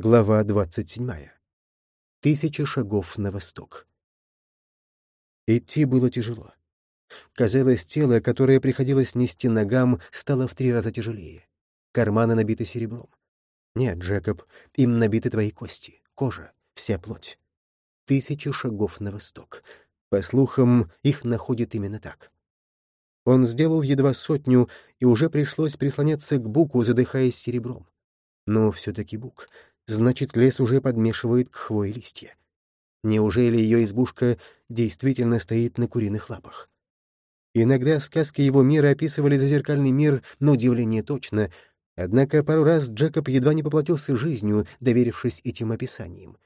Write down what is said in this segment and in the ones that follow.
Глава 27. Тысяча шагов на восток. Идти было тяжело. Казалось, тело, которое приходилось нести ногам, стало в три раза тяжелее. Карманы набиты серебром. Нет, Джекоб, им набиты твои кости, кожа, вся плоть. Тысяча шагов на восток. По слухам, их находят именно так. Он сделал едва сотню, и уже пришлось прислоняться к буку, задыхаясь серебром. Но все-таки бук — Значит, лес уже подмешивает к хвое листья. Неужели ее избушка действительно стоит на куриных лапах? Иногда сказки его мира описывали зазеркальный мир, но удивление точно, однако пару раз Джекоб едва не поплатился жизнью, доверившись этим описаниям,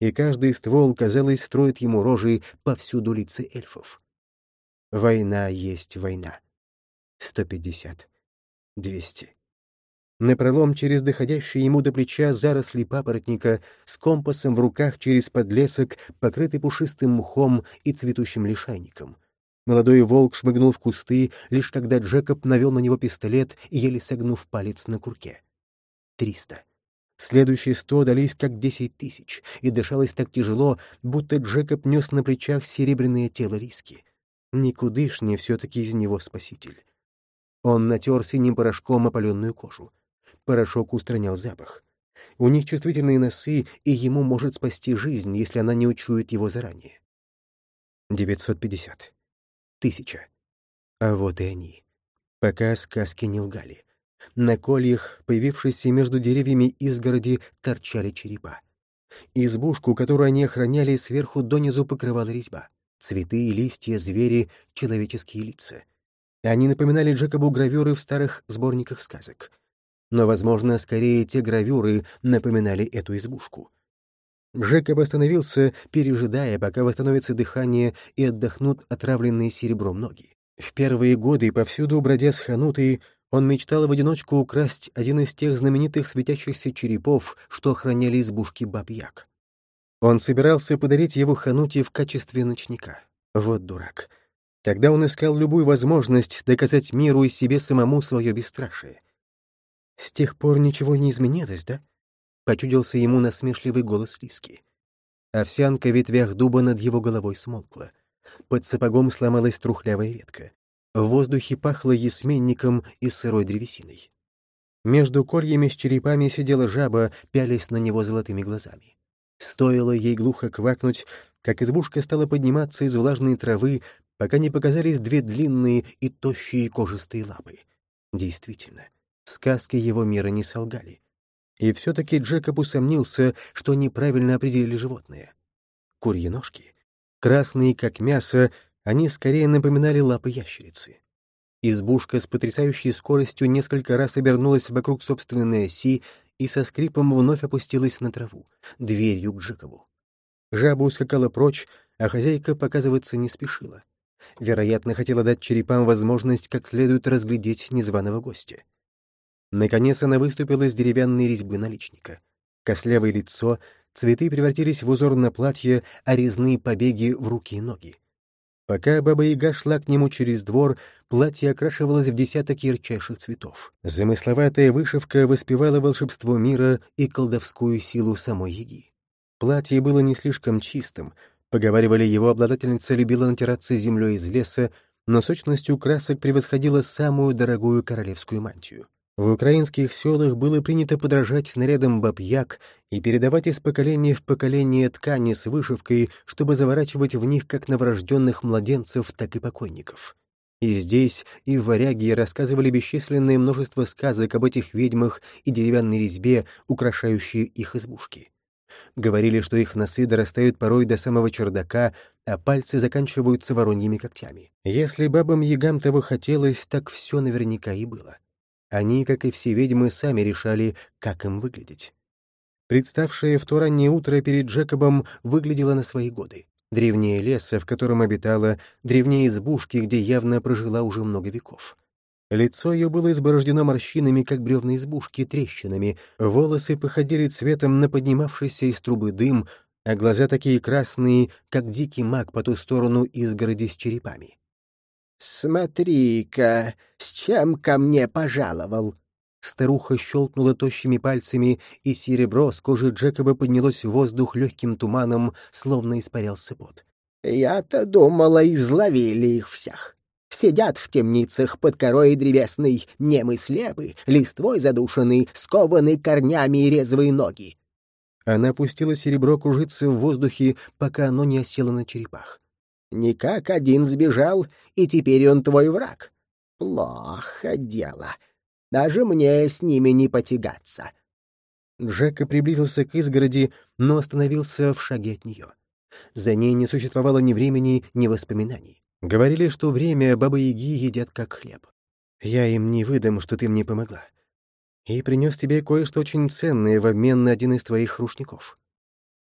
и каждый ствол, казалось, строит ему рожи повсюду лица эльфов. Война есть война. 150. 200. Напролом через доходящие ему до плеча заросли папоротника, с компасом в руках через подлесок, покрытый пушистым мхом и цветущим лишайником. Молодой волк шмыгнул в кусты, лишь когда Джекоб навел на него пистолет, еле согнув палец на курке. Триста. Следующие сто дались как десять тысяч, и дышалось так тяжело, будто Джекоб нес на плечах серебряное тело риски. Никудышний все-таки из него спаситель. Он натер синим порошком опаленную кожу. Порошок устранял запах. У них чувствительные носы, и ему может спасти жизнь, если она не учует его заранее. 950. Тысяча. А вот и они. Пока сказки не лгали. На кольях, появившиеся между деревьями изгороди, торчали черепа. Избушку, которую они охраняли, сверху донизу покрывала резьба. Цветы, листья, звери, человеческие лица. Они напоминали Джекобу гравюры в старых сборниках сказок но, возможно, скорее те гравюры напоминали эту избушку. Джекоб остановился, пережидая, пока восстановится дыхание и отдохнут отравленные серебром ноги. В первые годы, повсюду бродя с ханутой, он мечтал в одиночку украсть один из тех знаменитых светящихся черепов, что охраняли избушки Бабьяк. Он собирался подарить его хануте в качестве ночника. Вот дурак. Тогда он искал любую возможность доказать миру и себе самому свое бесстрашие. «С тех пор ничего не изменилось, да?» — почудился ему насмешливый голос Лиски. Овсянка в ветвях дуба над его головой смолкла. Под сапогом сломалась трухлявая ветка. В воздухе пахло ясменником и сырой древесиной. Между кольями с черепами сидела жаба, пялясь на него золотыми глазами. Стоило ей глухо квакнуть, как избушка стала подниматься из влажной травы, пока не показались две длинные и тощие кожистые лапы. Действительно, Сказки его мира не солгали. И все-таки Джекоб усомнился, что неправильно определили животные. Курьи ножки, красные как мясо, они скорее напоминали лапы ящерицы. Избушка с потрясающей скоростью несколько раз обернулась вокруг собственной оси и со скрипом вновь опустилась на траву, дверью к Джекобу. Жаба ускакала прочь, а хозяйка показываться не спешила. Вероятно, хотела дать черепам возможность как следует разглядеть незваного гостя. Наконец она выступила из деревянной резьбы наличника. Кослявое лицо, цветы превратились в узор на платье, а резные побеги — в руки и ноги. Пока Баба-Яга шла к нему через двор, платье окрашивалось в десяток ярчайших цветов. Замысловатая вышивка воспевала волшебство мира и колдовскую силу самой Яги. Платье было не слишком чистым, поговаривали, его обладательница любила натираться землей из леса, но сочностью красок превосходила самую дорогую королевскую мантию. В украинских селах было принято подражать нарядам бабьяк и передавать из поколения в поколение ткани с вышивкой, чтобы заворачивать в них как новорожденных младенцев, так и покойников. И здесь, и в Варяге рассказывали бесчисленное множество сказок об этих ведьмах и деревянной резьбе, украшающей их избушки. Говорили, что их носы дорастают порой до самого чердака, а пальцы заканчиваются вороньими когтями. Если бабам-ягам того хотелось, так все наверняка и было. Они, как и все ведьмы, сами решали, как им выглядеть. Представшее в то раннее утро перед Джекобом выглядело на свои годы. Древнее леса, в котором обитала, древнее избушки, где явно прожила уже много веков. Лицо ее было изборождено морщинами, как бревна избушки, трещинами, волосы походили цветом на поднимавшийся из трубы дым, а глаза такие красные, как дикий маг по ту сторону изгороди с черепами. «Смотри-ка, с чем ко мне пожаловал!» Старуха щелкнула тощими пальцами, и серебро с кожи Джекоба поднялось в воздух легким туманом, словно испарялся пот. «Я-то думала, изловили их всех. Сидят в темницах под корой древесной, немы слепы, листвой задушены, скованы корнями и резвые ноги. Она пустила серебро кружиться в воздухе, пока оно не осело на черепах. «Никак один сбежал, и теперь он твой враг. Плохо дело. Даже мне с ними не потягаться». Джека приблизился к изгороди, но остановился в шаге от нее. За ней не существовало ни времени, ни воспоминаний. Говорили, что время бабы-яги едят как хлеб. Я им не выдам, что ты мне помогла. И принес тебе кое-что очень ценное в обмен на один из твоих рушников.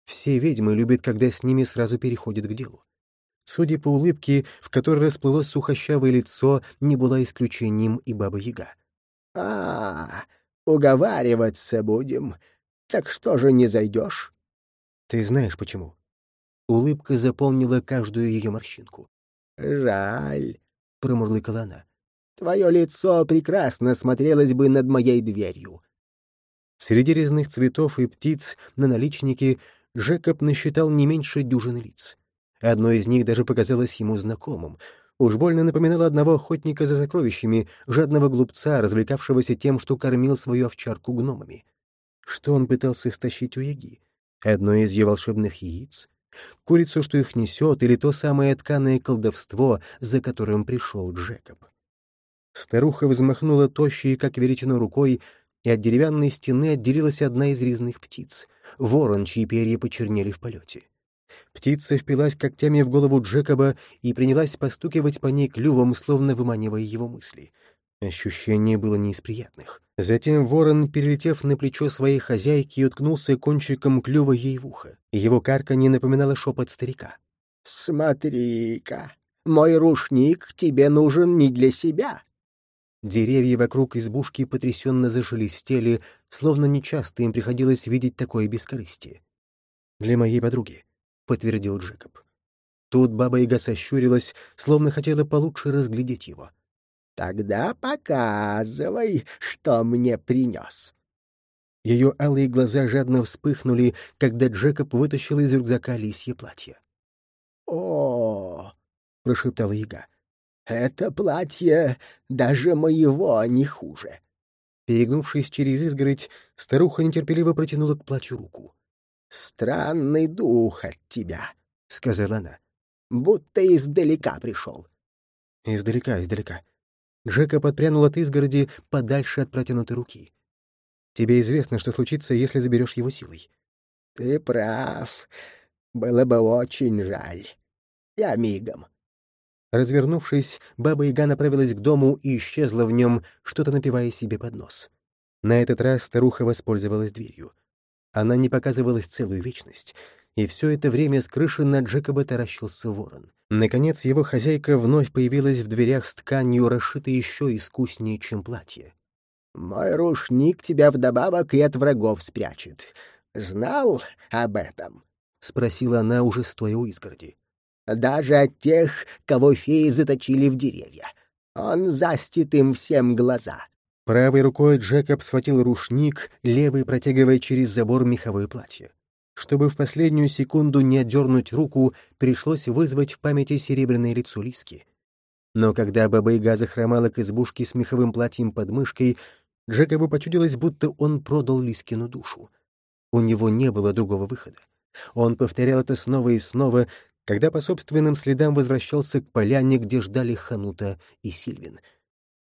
Все ведьмы любят, когда с ними сразу переходят к делу. Судя по улыбке, в которой расплылось сухощавое лицо, не была исключением и баба-яга. А, уговариваться будем. Так что же не зайдешь? Ты знаешь почему. Улыбка заполнила каждую ее морщинку. Жаль, промурлыкала она. Твое лицо прекрасно смотрелось бы над моей дверью. Среди резных цветов и птиц на наличнике Жекоб насчитал не меньше дюжины лиц. Одно из них даже показалось ему знакомым — Уж больно напоминало одного охотника за сокровищами, жадного глупца, развлекавшегося тем, что кормил свою овчарку гномами. Что он пытался стащить у яги? Одно из ее волшебных яиц? Курицу, что их несет, или то самое тканое колдовство, за которым пришел Джекоб? Старуха взмахнула тощей, как веретено, рукой, и от деревянной стены отделилась одна из резных птиц — ворон, чьи перья почернели в полете. Птица впилась когтями в голову Джекоба и принялась постукивать по ней клювом, словно выманивая его мысли. Ощущение было не из приятных. Затем ворон, перелетев на плечо своей хозяйки, уткнулся кончиком клюва ей в ухо. Его карка не напоминала шепот старика. «Смотри-ка, мой рушник тебе нужен не для себя». Деревья вокруг избушки потрясенно зашелестели, словно нечасто им приходилось видеть такое бескорыстие. «Для моей подруги», — подтвердил Джекоб. Тут баба-яга сощурилась, словно хотела получше разглядеть его. «Тогда показывай, что мне принес». Ее алые глаза жадно вспыхнули, когда Джекоб вытащил из рюкзака лисье платье. «О!» — прошептала яга. «Это платье даже моего не хуже». Перегнувшись через изгородь, старуха нетерпеливо протянула к платью руку. «Странный дух от тебя», — сказала она. «Будто издалека пришел». «Издалека, издалека». Джека подпрянул от изгороди подальше от протянутой руки. «Тебе известно, что случится, если заберешь его силой». «Ты прав. Было бы очень жаль. Я мигом». Развернувшись, Баба-Яга направилась к дому и исчезла в нем, что-то напивая себе под нос. На этот раз старуха воспользовалась дверью. Она не показывалась целую вечность, и все это время с крыши на Джекоба таращился ворон. Наконец его хозяйка вновь появилась в дверях с тканью, расшитой еще искуснее, чем платье. «Мой рушник тебя вдобавок и от врагов спрячет. Знал об этом?» — спросила она, уже стоя у изгороди. «Даже от тех, кого феи заточили в деревья. Он застит им всем глаза». Правой рукой Джекоб схватил рушник, левой протягивая через забор меховое платье. Чтобы в последнюю секунду не отдернуть руку, пришлось вызвать в памяти серебряное лицо Лиски. Но когда Баба-Яга захромала к избушке с меховым платьем под мышкой, Джекобу почудилось, будто он продал Лискину душу. У него не было другого выхода. Он повторял это снова и снова, когда по собственным следам возвращался к поляне, где ждали Ханута и Сильвин —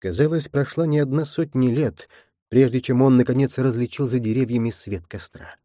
Казалось, прошла не одна сотня лет, прежде чем он, наконец, различил за деревьями свет костра.